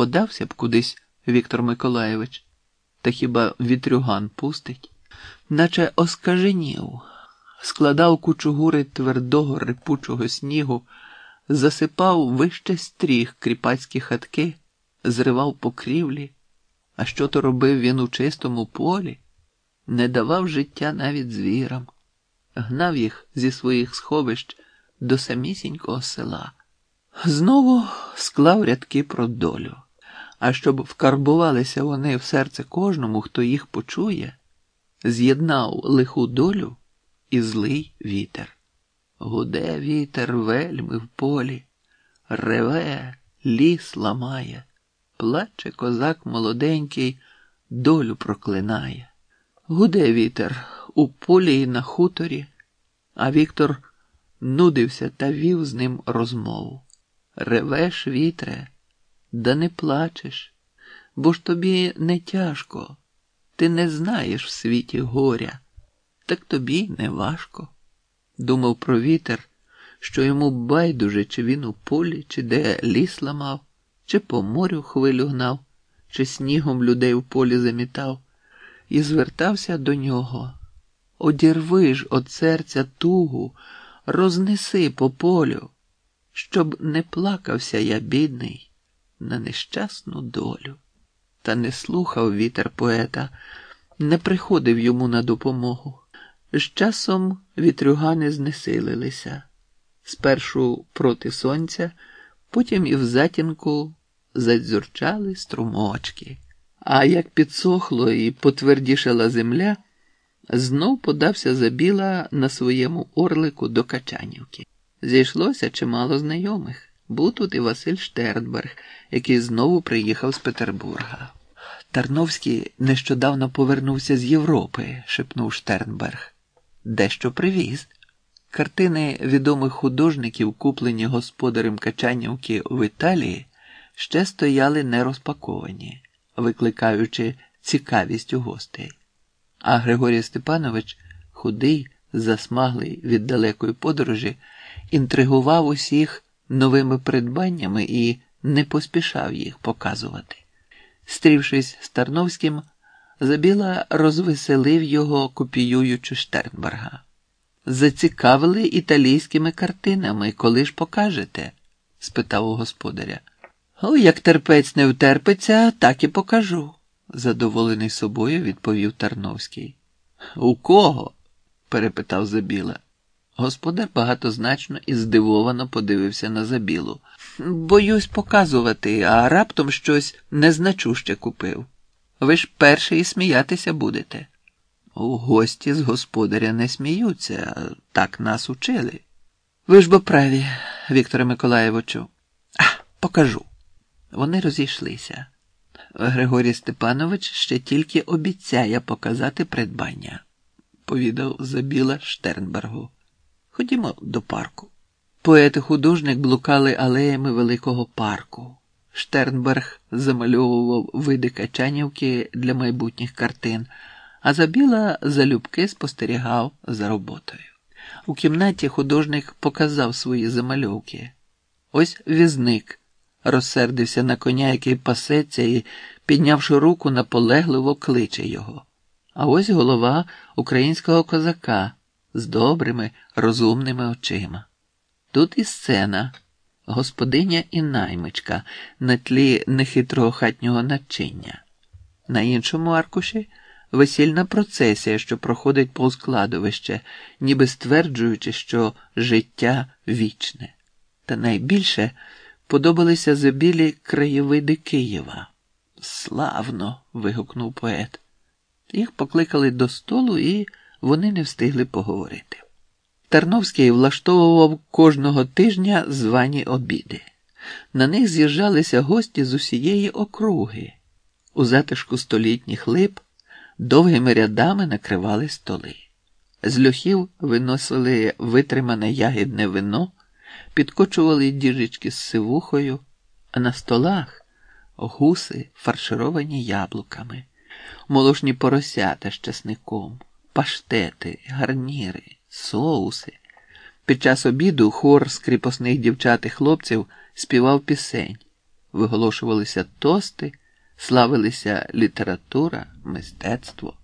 Подався б кудись Віктор Миколаєвич, та хіба вітрюган пустить, наче оскаженів, складав кучугури твердого рипучого снігу, засипав вище стріх кріпацькі хатки, зривав покрівлі. А що то робив він у чистому полі? Не давав життя навіть звірам, гнав їх зі своїх сховищ до самісінького села. Знову склав рядки про долю. А щоб вкарбувалися вони в серце кожному, хто їх почує, з'єднав лиху долю і злий вітер. Гуде вітер вельми в полі, реве, ліс ламає, плаче козак молоденький, долю проклинає. Гуде вітер у полі і на хуторі, а Віктор нудився та вів з ним розмову. Ревеш, вітре, да не плачеш, бо ж тобі не тяжко, ти не знаєш в світі горя, так тобі не важко. Думав про вітер, що йому байдуже, чи він у полі, чи де ліс ламав, чи по морю хвилю гнав, чи снігом людей у полі замітав, і звертався до нього. Одірви ж от серця тугу, рознеси по полю, щоб не плакався я, бідний, на нещасну долю. Та не слухав вітер поета, не приходив йому на допомогу. З часом вітрюгани знесилилися спершу проти сонця, потім і в затінку задзюрчали струмочки. А як підсохло і потвердішала земля, знов подався забіла на своєму орлику до Качанівки. Зійшлося чимало знайомих. Був тут і Василь Штернберг, який знову приїхав з Петербурга. Тарновський нещодавно повернувся з Європи, шепнув Штернберг. Дещо привіз. Картини відомих художників, куплені господарем Качанівки в Італії, ще стояли нерозпаковані, викликаючи цікавість у гостей. А Григорій Степанович, худий, засмаглий від далекої подорожі, інтригував усіх новими придбаннями і не поспішав їх показувати. Стрівшись з Тарновським, Забіла розвеселив його, копіюючи Штернберга. Зацікавили італійськими картинами, коли ж покажете? спитав у господаря. О, як терпець не втерпиться, так і покажу, задоволений собою відповів Тарновський. У кого? перепитав Забіла. Господар багатозначно і здивовано подивився на забілу. Боюсь показувати, а раптом щось незначуще купив. Ви ж перший сміятися будете. У гості з господаря не сміються, так нас учили. Ви ж бо праві, Вікторе Миколаєвичу. А, покажу. Вони розійшлися. Григорій Степанович ще тільки обіцяє показати придбання, повідав Забіла Штернбергу. Ходімо до парку. Поет і художник блукали алеями великого парку. Штернберг замальовував види Качанівки для майбутніх картин, а Забіла залюбки спостерігав за роботою. У кімнаті художник показав свої замальовки. Ось візник розсердився на коня, який пасеться, і, піднявши руку, наполегливо кличе його. А ось голова українського козака з добрими, розумними очима. Тут і сцена господиня і наймичка на тлі нехитрого хатнього начиння. На іншому аркуші весільна процесія, що проходить повз кладовище, ніби стверджуючи, що життя вічне. Та найбільше подобалися забілі краєвиди Києва. Славно. вигукнув поет. Їх покликали до столу, і вони не встигли поговорити. Тарновський влаштовував кожного тижня звані обіди. На них з'їжджалися гості з усієї округи. У затишку столітніх лип довгими рядами накривали столи. З льохів виносили витримане ягідне вино, підкочували діжечки з сивухою, а на столах гуси, фаршировані яблуками, молошні поросята з часником, паштети, гарніри соуси. Під час обіду хор з кріпосних дівчат і хлопців співав пісень. виголошувалися тости, славилися література, мистецтво.